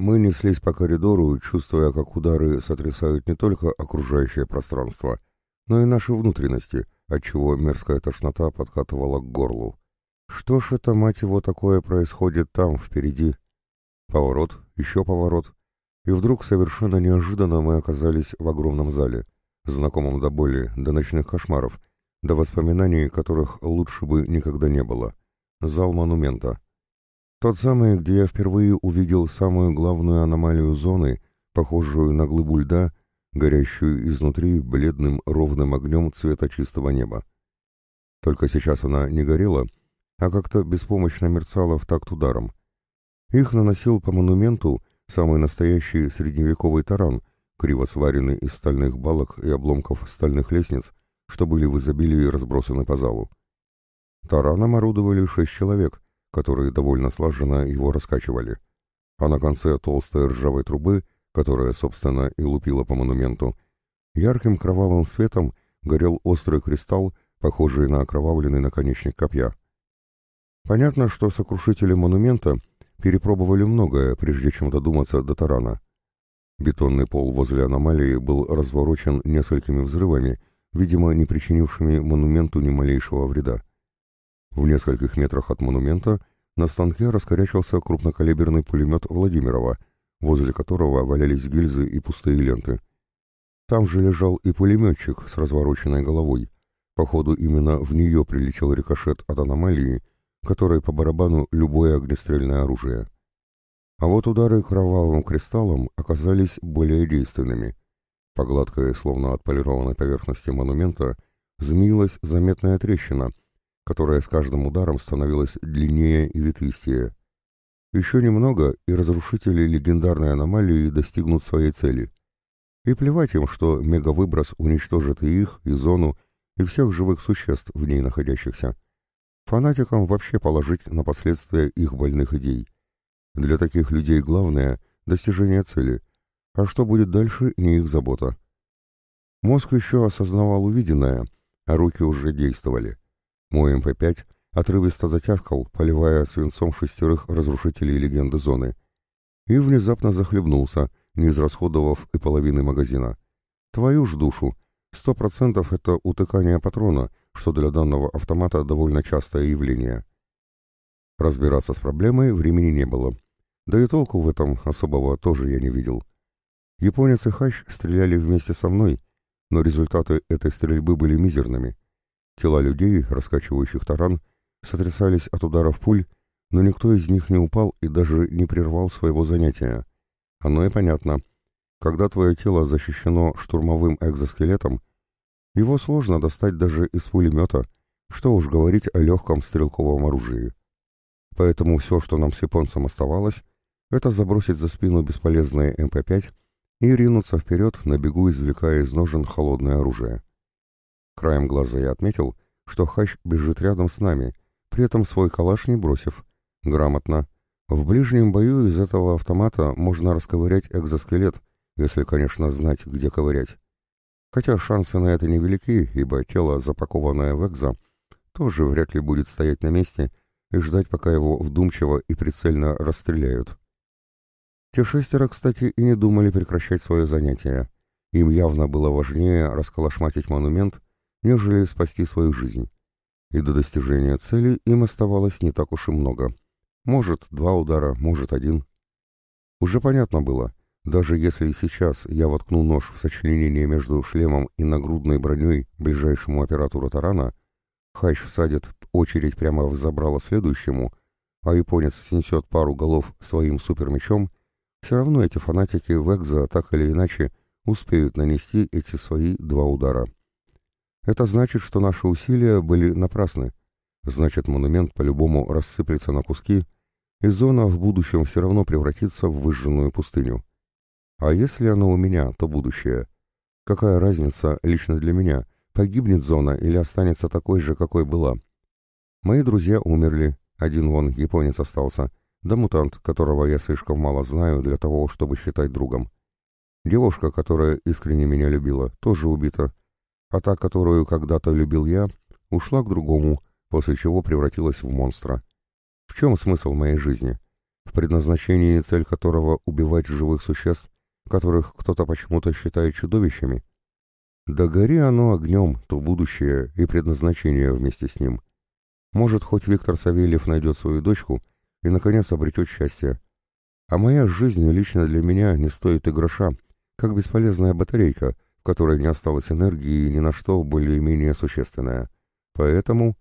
Мы неслись по коридору, чувствуя, как удары сотрясают не только окружающее пространство, но и наши внутренности, отчего мерзкая тошнота подкатывала к горлу. Что ж это, мать его, такое происходит там, впереди? Поворот, еще поворот. И вдруг совершенно неожиданно мы оказались в огромном зале, знакомом до боли, до ночных кошмаров, до воспоминаний, которых лучше бы никогда не было. Зал монумента. Тот самый, где я впервые увидел самую главную аномалию зоны, похожую на глыбу льда, горящую изнутри бледным ровным огнем цвета чистого неба. Только сейчас она не горела, а как-то беспомощно мерцала в такт ударом. Их наносил по монументу самый настоящий средневековый таран, криво сваренный из стальных балок и обломков стальных лестниц, что были в изобилии разбросаны по залу. Тараном орудовали шесть человек, которые довольно слаженно его раскачивали, а на конце толстой ржавой трубы, которая, собственно, и лупила по монументу, ярким кровавым светом горел острый кристалл, похожий на окровавленный наконечник копья. Понятно, что сокрушители монумента перепробовали многое, прежде чем додуматься до тарана. Бетонный пол возле аномалии был разворочен несколькими взрывами, видимо, не причинившими монументу ни малейшего вреда. В нескольких метрах от монумента на станке раскорячился крупнокалиберный пулемет Владимирова, возле которого валялись гильзы и пустые ленты. Там же лежал и пулеметчик с развороченной головой. Походу, именно в нее прилетел рикошет от аномалии, которой по барабану любое огнестрельное оружие. А вот удары кровавым кристаллом оказались более действенными. По гладкой, словно отполированной поверхности монумента, змеилась заметная трещина, которая с каждым ударом становилась длиннее и ветвистее. Еще немного, и разрушители легендарной аномалии достигнут своей цели. И плевать им, что мегавыброс уничтожит и их, и зону, и всех живых существ в ней находящихся. Фанатикам вообще положить на последствия их больных идей. Для таких людей главное — достижение цели, а что будет дальше — не их забота. Мозг еще осознавал увиденное, а руки уже действовали. Мой МП-5 отрывисто затявкал, поливая свинцом шестерых разрушителей легенды зоны, и внезапно захлебнулся, не израсходовав и половины магазина. Твою ж душу! Сто процентов это утыкание патрона, что для данного автомата довольно частое явление. Разбираться с проблемой времени не было. Да и толку в этом особого тоже я не видел. Японец и Хащ стреляли вместе со мной, но результаты этой стрельбы были мизерными. Тела людей, раскачивающих таран, сотрясались от ударов пуль, но никто из них не упал и даже не прервал своего занятия. Оно и понятно. Когда твое тело защищено штурмовым экзоскелетом, его сложно достать даже из пулемета, что уж говорить о легком стрелковом оружии. Поэтому все, что нам с японцем оставалось, это забросить за спину бесполезное МП-5 и ринуться вперед, на бегу извлекая из ножен холодное оружие. Краем глаза я отметил, что Хач бежит рядом с нами, при этом свой калаш не бросив. Грамотно. В ближнем бою из этого автомата можно расковырять экзоскелет, если, конечно, знать, где ковырять. Хотя шансы на это невелики, ибо тело, запакованное в экзо, тоже вряд ли будет стоять на месте и ждать, пока его вдумчиво и прицельно расстреляют. Те шестеро, кстати, и не думали прекращать свое занятие. Им явно было важнее расколошматить монумент, нежели спасти свою жизнь. И до достижения цели им оставалось не так уж и много. Может, два удара, может, один. Уже понятно было, даже если сейчас я воткну нож в сочленение между шлемом и нагрудной броней ближайшему оператору тарана, Хач всадит очередь прямо в забрало следующему, а японец снесет пару голов своим супермечом, все равно эти фанатики в Экзо так или иначе успеют нанести эти свои два удара. Это значит, что наши усилия были напрасны. Значит, монумент по-любому рассыплется на куски, и зона в будущем все равно превратится в выжженную пустыню. А если оно у меня, то будущее. Какая разница лично для меня, погибнет зона или останется такой же, какой была? Мои друзья умерли, один вон японец остался, да мутант, которого я слишком мало знаю для того, чтобы считать другом. Девушка, которая искренне меня любила, тоже убита, а та, которую когда-то любил я, ушла к другому, после чего превратилась в монстра. В чем смысл моей жизни? в предназначении цель которого убивать живых существ, которых кто-то почему-то считает чудовищами? Да гори оно огнем, то будущее и предназначение вместе с ним. Может, хоть Виктор Савельев найдет свою дочку и, наконец, обретет счастье. А моя жизнь лично для меня не стоит и гроша, как бесполезная батарейка, в которой не осталось энергии ни на что более-менее существенное. Поэтому...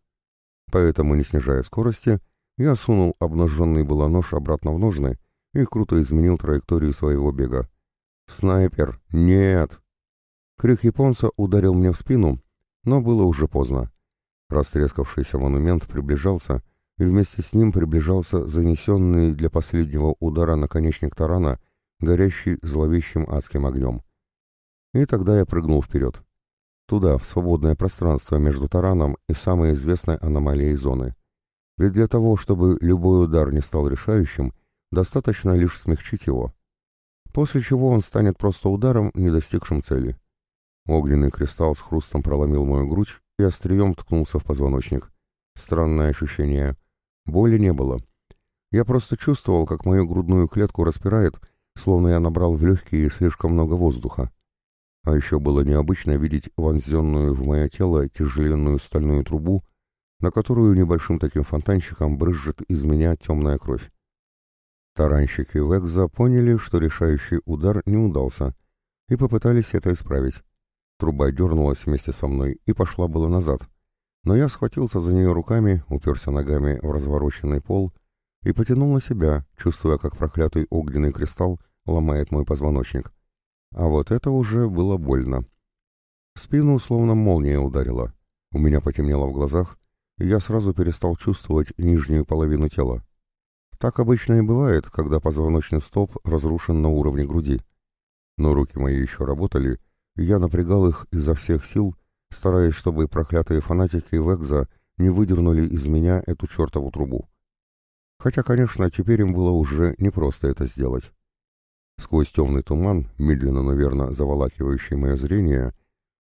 Поэтому, не снижая скорости, я сунул обнаженный было нож обратно в ножны и круто изменил траекторию своего бега. «Снайпер! Нет!» Крик японца ударил мне в спину, но было уже поздно. Растрескавшийся монумент приближался, и вместе с ним приближался занесенный для последнего удара наконечник тарана, горящий зловещим адским огнем. И тогда я прыгнул вперед. Туда, в свободное пространство между тараном и самой известной аномалией зоны. Ведь для того, чтобы любой удар не стал решающим, достаточно лишь смягчить его. После чего он станет просто ударом, не достигшим цели. Огненный кристалл с хрустом проломил мою грудь и острием ткнулся в позвоночник. Странное ощущение. Боли не было. Я просто чувствовал, как мою грудную клетку распирает, словно я набрал в легкие слишком много воздуха. А еще было необычно видеть вонзенную в мое тело тяжеленную стальную трубу, на которую небольшим таким фонтанчиком брызжет из меня темная кровь. Таранщики Векза поняли, что решающий удар не удался, и попытались это исправить. Труба дернулась вместе со мной и пошла было назад, но я схватился за нее руками, уперся ногами в развороченный пол и потянул на себя, чувствуя, как проклятый огненный кристалл ломает мой позвоночник. А вот это уже было больно. В спину словно молния ударила. У меня потемнело в глазах, я сразу перестал чувствовать нижнюю половину тела. Так обычно и бывает, когда позвоночный столб разрушен на уровне груди. Но руки мои еще работали, и я напрягал их изо всех сил, стараясь, чтобы проклятые фанатики Векза не выдернули из меня эту чертову трубу. Хотя, конечно, теперь им было уже непросто это сделать. Сквозь темный туман, медленно, но верно заволакивающий мое зрение,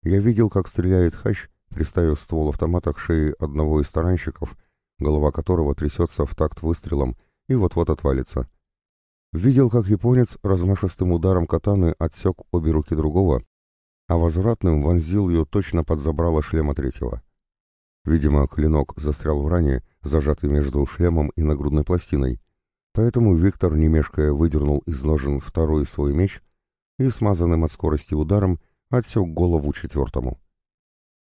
я видел, как стреляет Хач приставив ствол автомата к шее одного из таранщиков, голова которого трясется в такт выстрелом и вот-вот отвалится. Видел, как японец размашистым ударом катаны отсек обе руки другого, а возвратным вонзил ее точно под забрало шлема третьего. Видимо, клинок застрял в ране, зажатый между шлемом и нагрудной пластиной, поэтому Виктор, не мешкая, выдернул из ножен второй свой меч и смазанным от скорости ударом отсек голову четвертому.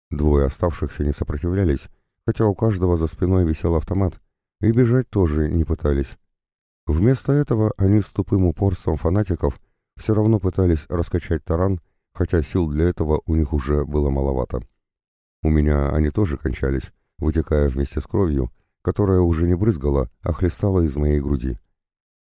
Двое оставшихся не сопротивлялись, хотя у каждого за спиной висел автомат, и бежать тоже не пытались. Вместо этого они с тупым упорством фанатиков все равно пытались раскачать таран, хотя сил для этого у них уже было маловато. У меня они тоже кончались, вытекая вместе с кровью, которая уже не брызгала, а хлестала из моей груди.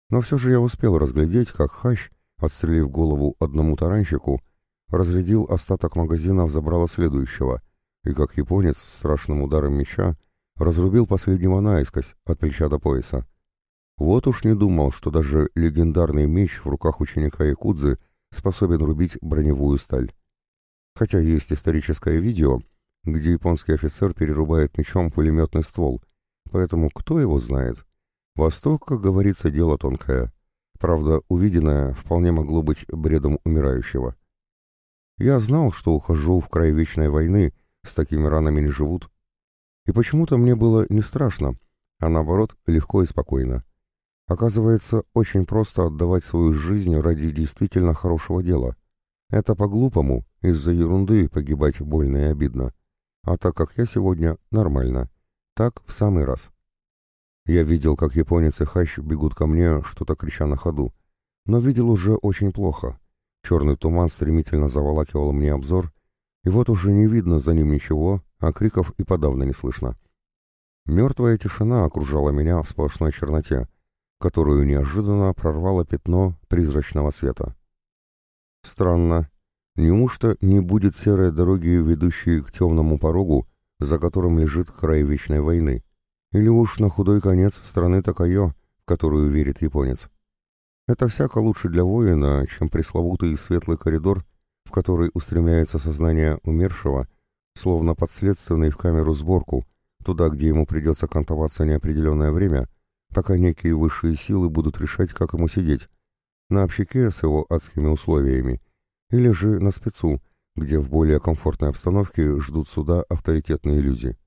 Но все же я успел разглядеть, как Хащ, отстрелив голову одному таранщику, разрядил остаток магазина в забрало следующего, и как японец с страшным ударом меча разрубил последнего наискось от плеча до пояса. Вот уж не думал, что даже легендарный меч в руках ученика Якудзы способен рубить броневую сталь. Хотя есть историческое видео, где японский офицер перерубает мечом пулеметный ствол, поэтому кто его знает? Восток, как говорится, дело тонкое. Правда, увиденное вполне могло быть бредом умирающего. Я знал, что ухожу в край вечной войны, с такими ранами не живут. И почему-то мне было не страшно, а наоборот, легко и спокойно. Оказывается, очень просто отдавать свою жизнь ради действительно хорошего дела. Это по-глупому, из-за ерунды погибать больно и обидно. А так как я сегодня нормально. Так в самый раз. Я видел, как японец и Хащ бегут ко мне, что-то крича на ходу. Но видел уже очень плохо. Черный туман стремительно заволакивал мне обзор, и вот уже не видно за ним ничего, а криков и подавно не слышно. Мертвая тишина окружала меня в сплошной черноте, которую неожиданно прорвало пятно призрачного света. Странно. Неужто не будет серой дороги, ведущей к темному порогу, за которым лежит край вечной войны? Или уж на худой конец страны Такайо, в которую верит японец? Это всяко лучше для воина, чем пресловутый светлый коридор, в который устремляется сознание умершего, словно подследственный в камеру сборку, туда, где ему придется кантоваться неопределенное время, пока некие высшие силы будут решать, как ему сидеть. На общаке с его адскими условиями. Или же на спецу, где в более комфортной обстановке ждут суда авторитетные люди.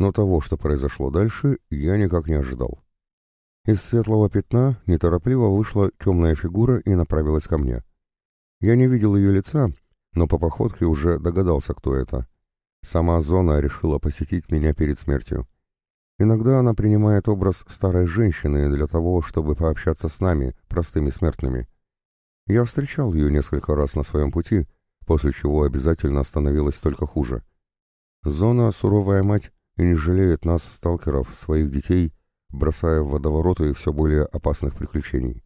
Но того, что произошло дальше, я никак не ожидал. Из светлого пятна неторопливо вышла темная фигура и направилась ко мне. Я не видел ее лица, но по походке уже догадался, кто это. Сама зона решила посетить меня перед смертью. Иногда она принимает образ старой женщины для того, чтобы пообщаться с нами, простыми смертными. Я встречал ее несколько раз на своем пути, после чего обязательно становилось только хуже. Зона — суровая мать и не жалеет нас, сталкеров, своих детей, бросая в водовороты все более опасных приключений.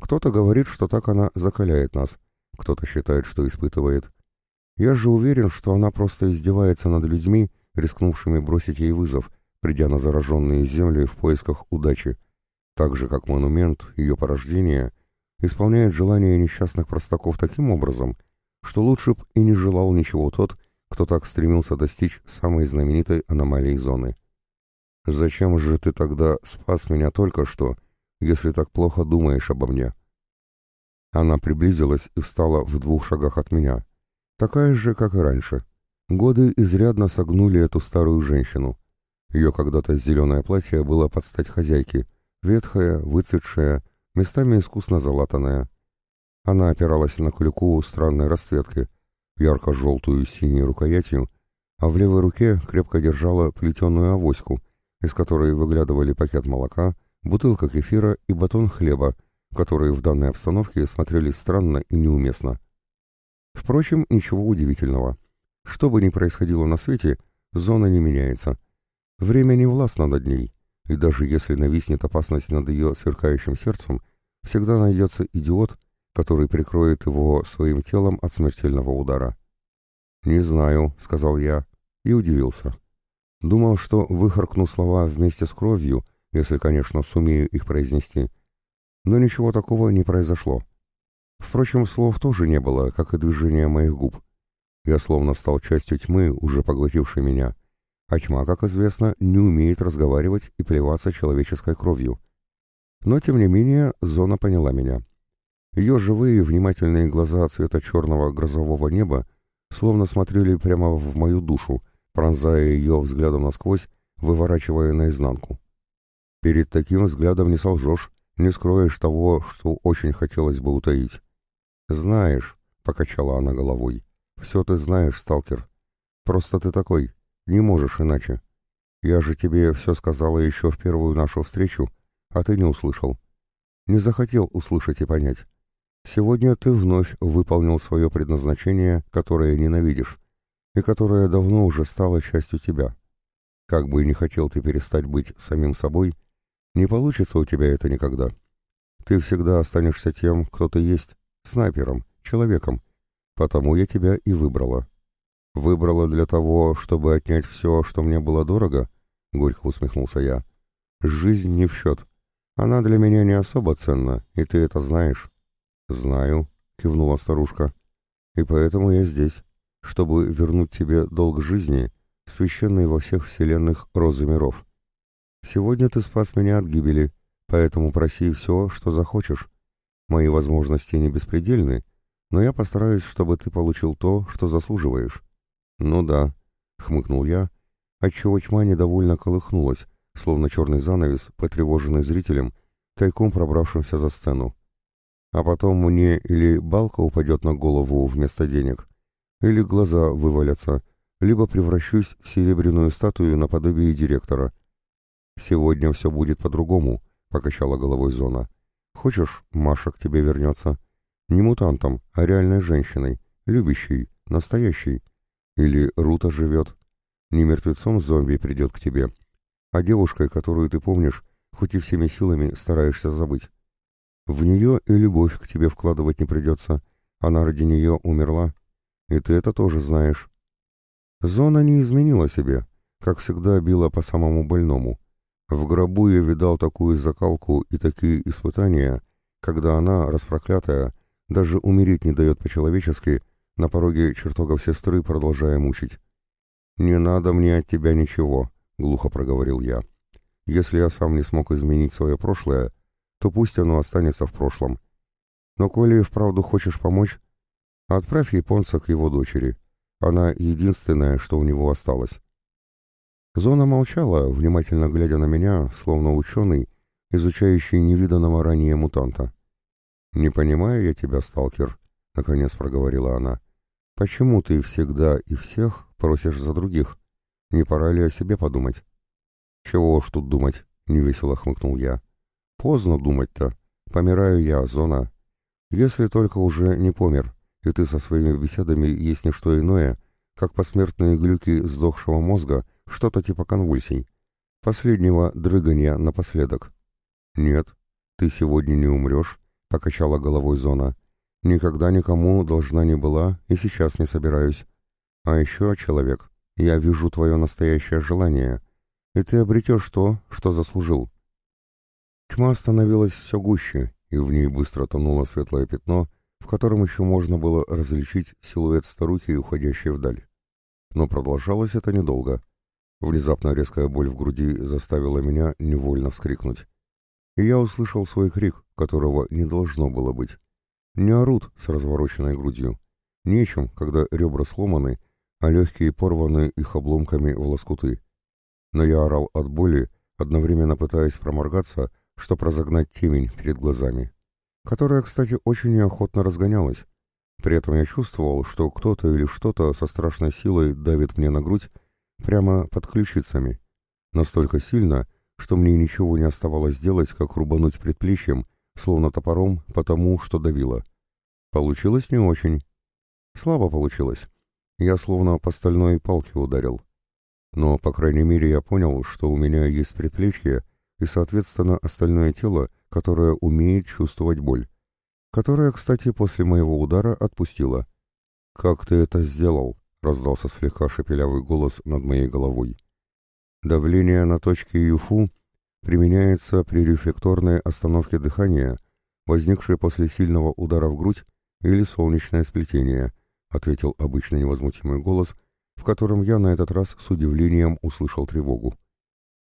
Кто-то говорит, что так она закаляет нас, кто-то считает, что испытывает. Я же уверен, что она просто издевается над людьми, рискнувшими бросить ей вызов, придя на зараженные земли в поисках удачи, так же, как монумент, ее порождения, исполняет желания несчастных простаков таким образом, что лучше б и не желал ничего тот, кто так стремился достичь самой знаменитой аномалии зоны. «Зачем же ты тогда спас меня только что, если так плохо думаешь обо мне?» Она приблизилась и встала в двух шагах от меня, такая же, как и раньше. Годы изрядно согнули эту старую женщину. Ее когда-то зеленое платье было под стать хозяйке, ветхое, выцветшее, местами искусно залатанное. Она опиралась на клюку странной расцветки, ярко-желтую с синей рукоятью, а в левой руке крепко держала плетеную авоську, из которой выглядывали пакет молока, бутылка кефира и батон хлеба, которые в данной обстановке смотрелись странно и неуместно. Впрочем, ничего удивительного. Что бы ни происходило на свете, зона не меняется. Время не властно над ней, и даже если нависнет опасность над ее сверкающим сердцем, всегда найдется идиот, который прикроет его своим телом от смертельного удара. «Не знаю», — сказал я, и удивился. Думал, что выхаркну слова вместе с кровью, если, конечно, сумею их произнести. Но ничего такого не произошло. Впрочем, слов тоже не было, как и движения моих губ. Я словно стал частью тьмы, уже поглотившей меня. А тьма, как известно, не умеет разговаривать и плеваться человеческой кровью. Но, тем не менее, зона поняла меня. Ее живые, внимательные глаза цвета черного грозового неба словно смотрели прямо в мою душу, пронзая ее взглядом насквозь, выворачивая наизнанку. Перед таким взглядом не солжешь, не скроешь того, что очень хотелось бы утаить. «Знаешь», — покачала она головой, — «все ты знаешь, сталкер. Просто ты такой, не можешь иначе. Я же тебе все сказала еще в первую нашу встречу, а ты не услышал. Не захотел услышать и понять. Сегодня ты вновь выполнил свое предназначение, которое ненавидишь, и которое давно уже стало частью тебя. Как бы ни хотел ты перестать быть самим собой, не получится у тебя это никогда. Ты всегда останешься тем, кто ты есть, снайпером, человеком. Потому я тебя и выбрала. Выбрала для того, чтобы отнять все, что мне было дорого? Горько усмехнулся я. Жизнь не в счет. Она для меня не особо ценна, и ты это знаешь. «Знаю», — кивнула старушка, — «и поэтому я здесь, чтобы вернуть тебе долг жизни, священный во всех вселенных розы миров. Сегодня ты спас меня от гибели, поэтому проси все, что захочешь. Мои возможности не беспредельны, но я постараюсь, чтобы ты получил то, что заслуживаешь». «Ну да», — хмыкнул я, отчего тьма недовольно колыхнулась, словно черный занавес, потревоженный зрителем, тайком пробравшимся за сцену. А потом мне или балка упадет на голову вместо денег, или глаза вывалятся, либо превращусь в серебряную статую наподобие директора. «Сегодня все будет по-другому», — покачала головой Зона. «Хочешь, Маша к тебе вернется? Не мутантом, а реальной женщиной, любящей, настоящей. Или Рута живет. Не мертвецом зомби придет к тебе, а девушкой, которую ты помнишь, хоть и всеми силами стараешься забыть. В нее и любовь к тебе вкладывать не придется. Она ради нее умерла. И ты это тоже знаешь. Зона не изменила себе, как всегда била по самому больному. В гробу я видал такую закалку и такие испытания, когда она, распроклятая, даже умереть не дает по-человечески, на пороге чертогов сестры продолжая мучить. «Не надо мне от тебя ничего», — глухо проговорил я. Если я сам не смог изменить свое прошлое, то пусть оно останется в прошлом. Но коли вправду хочешь помочь, отправь японца к его дочери. Она единственная, что у него осталось. Зона молчала, внимательно глядя на меня, словно ученый, изучающий невиданного ранее мутанта. «Не понимаю я тебя, сталкер», — наконец проговорила она. «Почему ты всегда и всех просишь за других? Не пора ли о себе подумать?» «Чего уж тут думать?» — невесело хмыкнул я. «Поздно думать-то. Помираю я, Зона. Если только уже не помер, и ты со своими беседами есть не что иное, как посмертные глюки сдохшего мозга, что-то типа конвульсий. Последнего дрыгания напоследок. «Нет, ты сегодня не умрешь», — покачала головой Зона. «Никогда никому должна не была и сейчас не собираюсь. А еще, человек, я вижу твое настоящее желание, и ты обретешь то, что заслужил». Тьма становилась все гуще, и в ней быстро тонуло светлое пятно, в котором еще можно было различить силуэт старухи, уходящей вдаль. Но продолжалось это недолго. Внезапно резкая боль в груди заставила меня невольно вскрикнуть. И я услышал свой крик, которого не должно было быть. Не орут с развороченной грудью. Нечем, когда ребра сломаны, а легкие порваны их обломками в лоскуты. Но я орал от боли, одновременно пытаясь проморгаться, чтобы разогнать темень перед глазами, которая, кстати, очень неохотно разгонялась. При этом я чувствовал, что кто-то или что-то со страшной силой давит мне на грудь прямо под ключицами. Настолько сильно, что мне ничего не оставалось делать, как рубануть предплечьем, словно топором, потому что давило. Получилось не очень. Слабо получилось. Я словно по стальной палке ударил. Но, по крайней мере, я понял, что у меня есть предплечье и, соответственно, остальное тело, которое умеет чувствовать боль. Которое, кстати, после моего удара отпустило. «Как ты это сделал?» — раздался слегка шепелявый голос над моей головой. Давление на точке ЮФУ применяется при рефлекторной остановке дыхания, возникшей после сильного удара в грудь или солнечное сплетение, ответил обычный невозмутимый голос, в котором я на этот раз с удивлением услышал тревогу.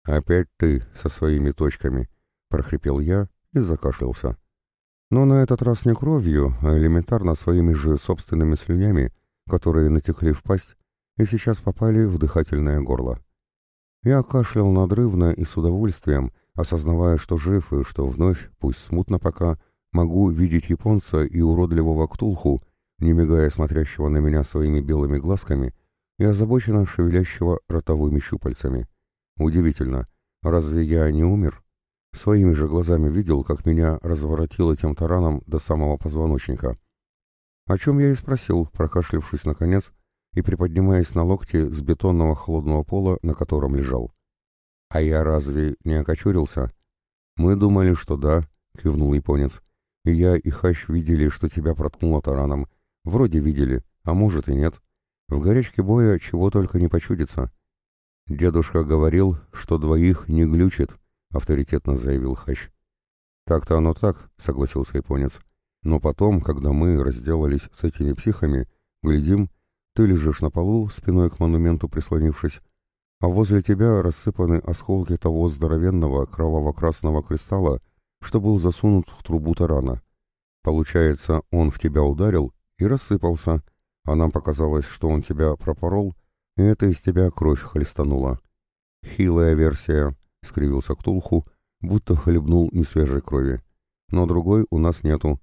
«Опять ты со своими точками», — прохрипел я и закашлялся. Но на этот раз не кровью, а элементарно своими же собственными слюнями, которые натекли в пасть и сейчас попали в дыхательное горло. Я кашлял надрывно и с удовольствием, осознавая, что жив и что вновь, пусть смутно пока, могу видеть японца и уродливого ктулху, не мигая смотрящего на меня своими белыми глазками и озабоченно шевелящего ротовыми щупальцами. Удивительно, разве я не умер? Своими же глазами видел, как меня разворотило тем тараном до самого позвоночника. О чем я и спросил, прокашлявшись наконец, и приподнимаясь на локте с бетонного холодного пола, на котором лежал. «А я разве не окочурился?» «Мы думали, что да», — кивнул японец. «И я, и Хащ видели, что тебя проткнуло тараном. Вроде видели, а может и нет. В горячке боя чего только не почудится». «Дедушка говорил, что двоих не глючит», — авторитетно заявил Хащ. «Так-то оно так», — согласился японец. «Но потом, когда мы разделались с этими психами, глядим, ты лежишь на полу, спиной к монументу прислонившись, а возле тебя рассыпаны осколки того здоровенного кроваво-красного кристалла, что был засунут в трубу тарана. Получается, он в тебя ударил и рассыпался, а нам показалось, что он тебя пропорол, это из тебя кровь хлестанула. «Хилая версия», — скривился Ктулху, будто хлебнул несвежей крови. «Но другой у нас нету.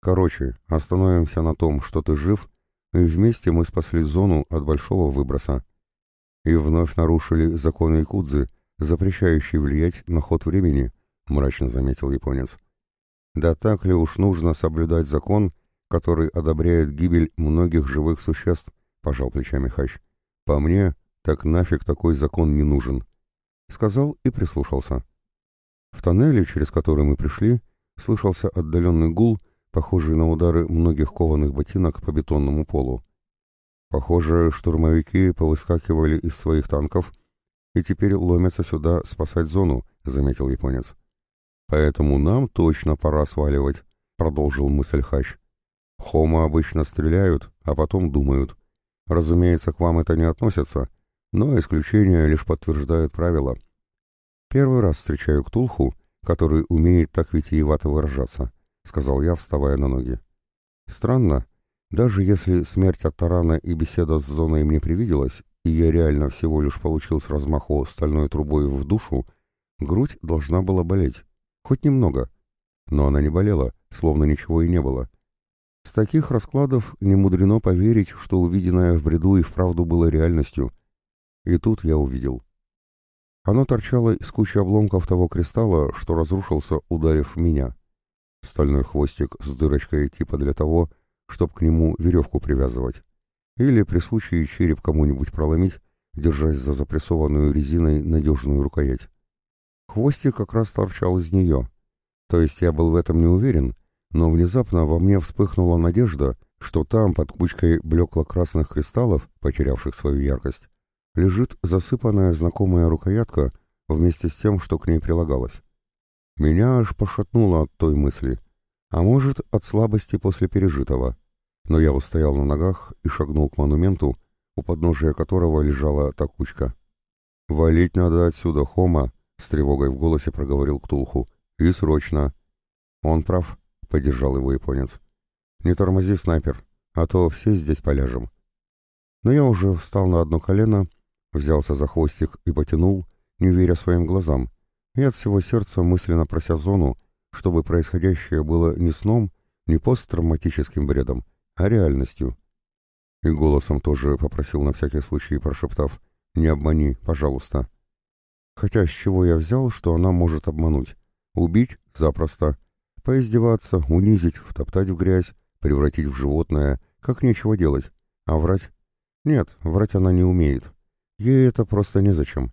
Короче, остановимся на том, что ты жив, и вместе мы спасли зону от большого выброса. И вновь нарушили законы Якудзы, запрещающие влиять на ход времени, мрачно заметил японец. Да так ли уж нужно соблюдать закон, который одобряет гибель многих живых существ, пожал плечами Хач. По мне, так нафиг такой закон не нужен. Сказал и прислушался. В тоннеле, через который мы пришли, слышался отдаленный гул, похожие на удары многих кованых ботинок по бетонному полу. Похоже, штурмовики повыскакивали из своих танков и теперь ломятся сюда спасать зону, заметил японец. Поэтому нам точно пора сваливать, продолжил мысль Хач. Хома обычно стреляют, а потом думают. Разумеется, к вам это не относится, но исключения лишь подтверждают правила. Первый раз встречаю Ктулху, который умеет так витиевато выражаться, сказал я, вставая на ноги. Странно, даже если смерть от тарана и беседа с зоной мне привиделась, и я реально всего лишь получил с размаху стальной трубой в душу, грудь должна была болеть. Хоть немного. Но она не болела, словно ничего и не было. С таких раскладов не мудрено поверить, что увиденное в бреду и вправду было реальностью. И тут я увидел. Оно торчало из кучи обломков того кристалла, что разрушился, ударив меня. Стальной хвостик с дырочкой типа для того, чтобы к нему веревку привязывать. Или при случае череп кому-нибудь проломить, держась за запрессованную резиной надежную рукоять. Хвостик как раз торчал из нее. То есть я был в этом не уверен, но внезапно во мне вспыхнула надежда, что там, под кучкой блекло-красных кристаллов, потерявших свою яркость, лежит засыпанная знакомая рукоятка вместе с тем, что к ней прилагалось. Меня аж пошатнуло от той мысли, а может, от слабости после пережитого. Но я устоял на ногах и шагнул к монументу, у подножия которого лежала та кучка. «Валить надо отсюда, Хома!» — с тревогой в голосе проговорил Ктулху. «И срочно!» «Он прав», — поддержал его японец. «Не тормози, снайпер, а то все здесь поляжем». Но я уже встал на одно колено Взялся за хвостик и потянул, не веря своим глазам, и от всего сердца мысленно прося зону, чтобы происходящее было не сном, не посттравматическим бредом, а реальностью. И голосом тоже попросил на всякий случай, прошептав «Не обмани, пожалуйста». Хотя с чего я взял, что она может обмануть? Убить — запросто. Поиздеваться, унизить, втоптать в грязь, превратить в животное, как нечего делать. А врать? Нет, врать она не умеет. Ей это просто незачем.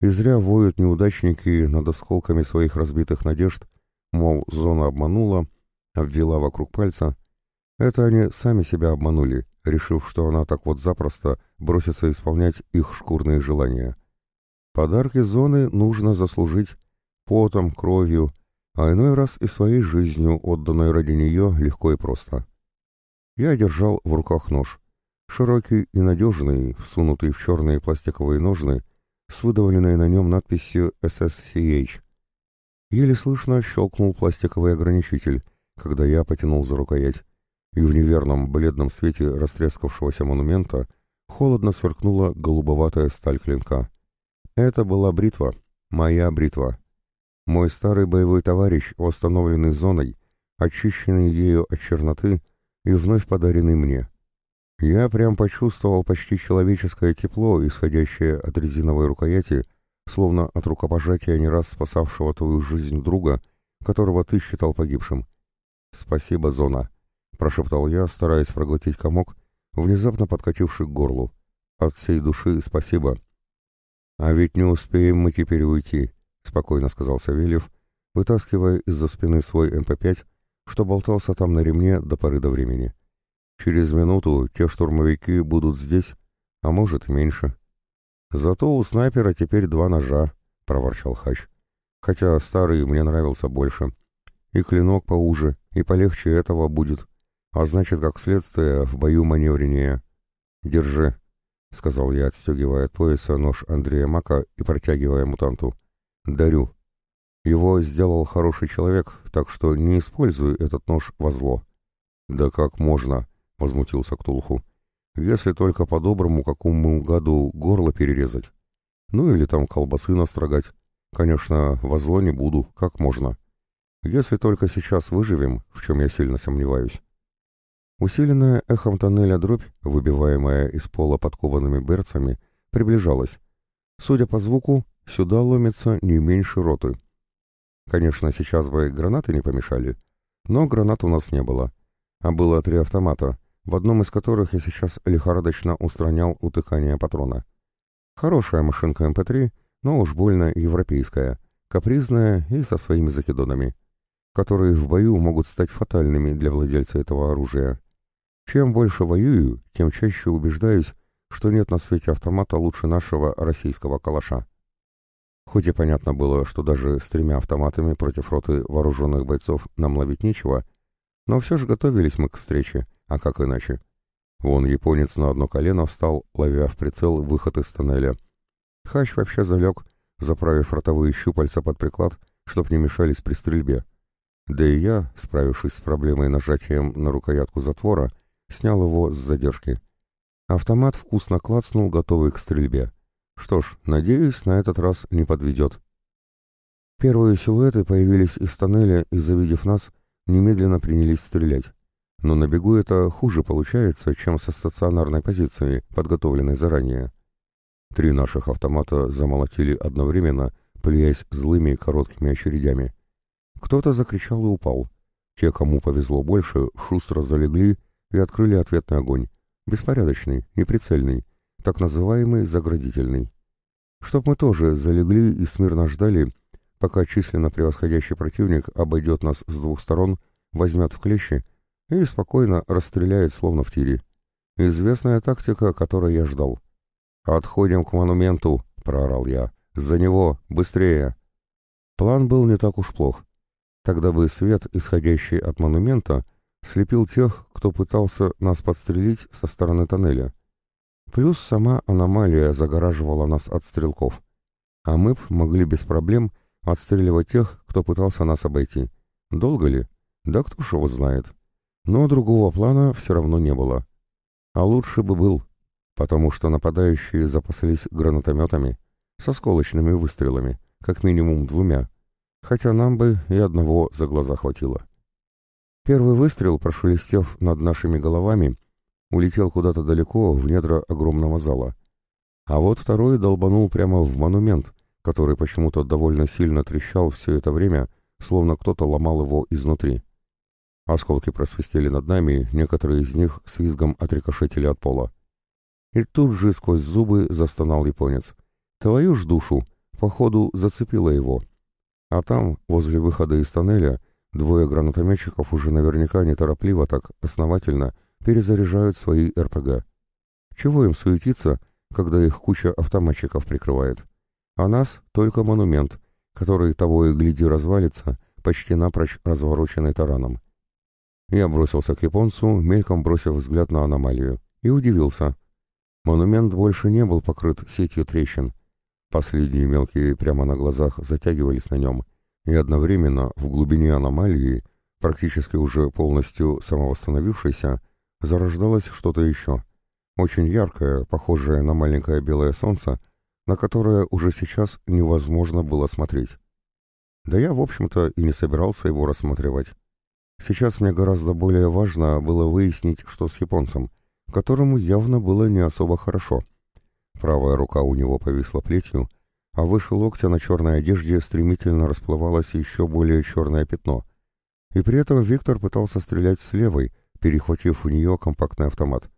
И зря воют неудачники над осколками своих разбитых надежд, мол, зона обманула, обвела вокруг пальца. Это они сами себя обманули, решив, что она так вот запросто бросится исполнять их шкурные желания. Подарки зоны нужно заслужить потом, кровью, а иной раз и своей жизнью, отданной ради нее, легко и просто. Я держал в руках нож. Широкий и надежный, всунутый в черные пластиковые ножны, с выдавленной на нем надписью SSCH. Еле слышно щелкнул пластиковый ограничитель, когда я потянул за рукоять, и в неверном бледном свете растрескавшегося монумента холодно сверкнула голубоватая сталь клинка. Это была бритва, моя бритва. Мой старый боевой товарищ, восстановленный зоной, очищенный ею от черноты и вновь подаренный мне. Я прям почувствовал почти человеческое тепло, исходящее от резиновой рукояти, словно от рукопожатия не раз спасавшего твою жизнь друга, которого ты считал погибшим. «Спасибо, Зона», — прошептал я, стараясь проглотить комок, внезапно подкативший к горлу. «От всей души спасибо». «А ведь не успеем мы теперь уйти», — спокойно сказал Савельев, вытаскивая из-за спины свой МП-5, эм что болтался там на ремне до поры до времени. Через минуту те штурмовики будут здесь, а может меньше. Зато у снайпера теперь два ножа, — проворчал Хач. Хотя старый мне нравился больше. И клинок поуже, и полегче этого будет. А значит, как следствие, в бою маневреннее. Держи, — сказал я, отстегивая от пояса нож Андрея Мака и протягивая мутанту. Дарю. Его сделал хороший человек, так что не используй этот нож во зло. Да как можно? возмутился Ктулху. «Если только по-доброму какому гаду горло перерезать. Ну или там колбасы настрогать. Конечно, во зло не буду, как можно. Если только сейчас выживем, в чем я сильно сомневаюсь». Усиленная эхом тоннеля дробь, выбиваемая из пола подкованными берцами, приближалась. Судя по звуку, сюда ломится не меньше роты. Конечно, сейчас бы гранаты не помешали, но гранат у нас не было, а было три автомата, в одном из которых я сейчас лихорадочно устранял утыкание патрона. Хорошая машинка МП-3, но уж больно европейская, капризная и со своими закидонами, которые в бою могут стать фатальными для владельца этого оружия. Чем больше воюю, тем чаще убеждаюсь, что нет на свете автомата лучше нашего российского калаша. Хоть и понятно было, что даже с тремя автоматами против роты вооруженных бойцов нам ловить нечего, но все же готовились мы к встрече, а как иначе? Вон японец на одно колено встал, ловя в прицел выход из тоннеля. Хач вообще залег, заправив ротовые щупальца под приклад, чтоб не мешались при стрельбе. Да и я, справившись с проблемой нажатием на рукоятку затвора, снял его с задержки. Автомат вкусно клацнул, готовый к стрельбе. Что ж, надеюсь, на этот раз не подведет. Первые силуэты появились из тоннеля и, завидев нас, немедленно принялись стрелять. Но на бегу это хуже получается, чем со стационарной позиции, подготовленной заранее. Три наших автомата замолотили одновременно, плюясь злыми короткими очередями. Кто-то закричал и упал. Те, кому повезло больше, шустро залегли и открыли ответный огонь. Беспорядочный, неприцельный, так называемый заградительный. Чтоб мы тоже залегли и смирно ждали, пока численно превосходящий противник обойдет нас с двух сторон, возьмет в клещи и спокойно расстреляет, словно в тире. Известная тактика, которой я ждал. «Отходим к монументу», — проорал я. «За него! Быстрее!» План был не так уж плох. Тогда бы свет, исходящий от монумента, слепил тех, кто пытался нас подстрелить со стороны тоннеля. Плюс сама аномалия загораживала нас от стрелков. А мы б могли без проблем отстреливать тех, кто пытался нас обойти. Долго ли? Да кто ж его знает. Но другого плана все равно не было. А лучше бы был, потому что нападающие запаслись гранатометами со сколочными выстрелами, как минимум двумя, хотя нам бы и одного за глаза хватило. Первый выстрел, прошелестев над нашими головами, улетел куда-то далеко в недра огромного зала. А вот второй долбанул прямо в монумент, который почему-то довольно сильно трещал все это время, словно кто-то ломал его изнутри. Осколки просвистели над нами, некоторые из них с визгом отрикошетили от пола. И тут же сквозь зубы застонал японец. «Твою ж душу!» Походу, зацепило его. А там, возле выхода из тоннеля, двое гранатометчиков уже наверняка неторопливо так, основательно, перезаряжают свои РПГ. Чего им суетиться, когда их куча автоматчиков прикрывает? А нас только монумент, который того и гляди развалится, почти напрочь развороченный тараном. Я бросился к японцу, мельком бросив взгляд на аномалию, и удивился. Монумент больше не был покрыт сетью трещин. Последние мелкие прямо на глазах затягивались на нем, и одновременно в глубине аномалии, практически уже полностью самовосстановившейся, зарождалось что-то еще. Очень яркое, похожее на маленькое белое солнце, на которое уже сейчас невозможно было смотреть. Да я, в общем-то, и не собирался его рассматривать. Сейчас мне гораздо более важно было выяснить, что с японцем, которому явно было не особо хорошо. Правая рука у него повисла плетью, а выше локтя на черной одежде стремительно расплывалось еще более черное пятно. И при этом Виктор пытался стрелять с левой, перехватив у нее компактный автомат.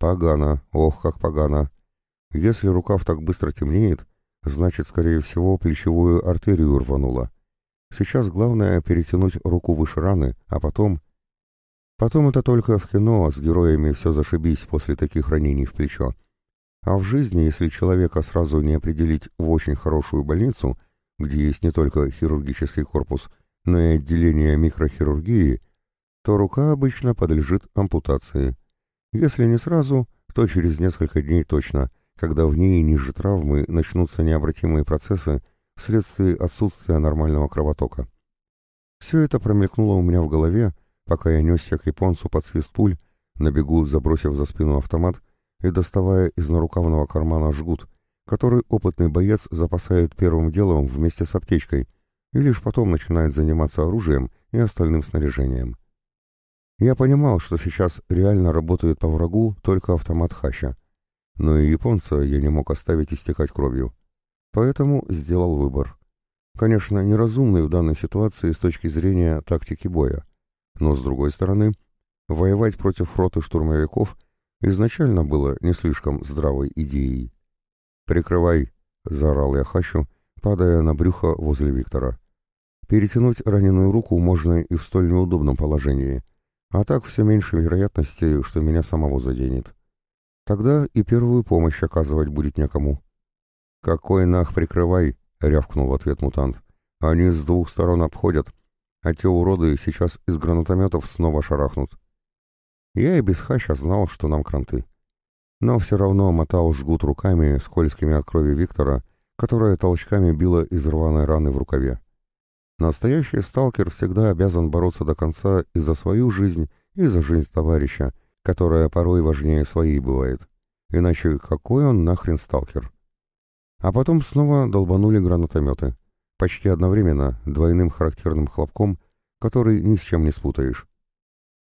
Погано, ох, как погано. Если рукав так быстро темнеет, значит, скорее всего, плечевую артерию рвануло. Сейчас главное перетянуть руку выше раны, а потом... Потом это только в кино с героями все зашибись после таких ранений в плечо. А в жизни, если человека сразу не определить в очень хорошую больницу, где есть не только хирургический корпус, но и отделение микрохирургии, то рука обычно подлежит ампутации. Если не сразу, то через несколько дней точно, когда в ней ниже травмы начнутся необратимые процессы вследствие отсутствия нормального кровотока. Все это промелькнуло у меня в голове, пока я несся к японцу под свист пуль, на бегу забросив за спину автомат и доставая из нарукавного кармана жгут, который опытный боец запасает первым делом вместе с аптечкой и лишь потом начинает заниматься оружием и остальным снаряжением. Я понимал, что сейчас реально работает по врагу только автомат Хаща, но и японца я не мог оставить истекать кровью. Поэтому сделал выбор. Конечно, неразумный в данной ситуации с точки зрения тактики боя. Но, с другой стороны, воевать против роты штурмовиков изначально было не слишком здравой идеей. «Прикрывай!» — заорал я Хащу, падая на брюхо возле Виктора. Перетянуть раненую руку можно и в столь неудобном положении, а так все меньше вероятности, что меня самого заденет. Тогда и первую помощь оказывать будет некому. «Какой нах прикрывай!» — рявкнул в ответ мутант. «Они с двух сторон обходят, а те уроды сейчас из гранатометов снова шарахнут». Я и без хаща знал, что нам кранты. Но все равно мотал жгут руками, скользкими от крови Виктора, которая толчками била из рваной раны в рукаве. Настоящий сталкер всегда обязан бороться до конца и за свою жизнь, и за жизнь товарища, которая порой важнее своей бывает. Иначе какой он нахрен сталкер? А потом снова долбанули гранатометы. Почти одновременно, двойным характерным хлопком, который ни с чем не спутаешь.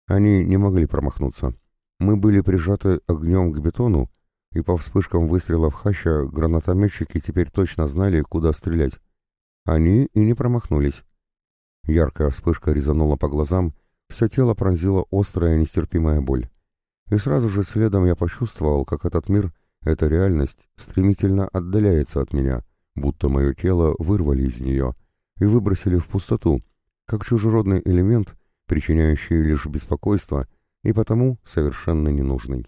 Они не могли промахнуться. Мы были прижаты огнем к бетону, и по вспышкам выстрелов Хаща гранатометчики теперь точно знали, куда стрелять. Они и не промахнулись. Яркая вспышка резанула по глазам, все тело пронзила острая нестерпимая боль. И сразу же следом я почувствовал, как этот мир, эта реальность, стремительно отдаляется от меня, будто мое тело вырвали из нее и выбросили в пустоту, как чужеродный элемент, причиняющий лишь беспокойство и потому совершенно ненужный.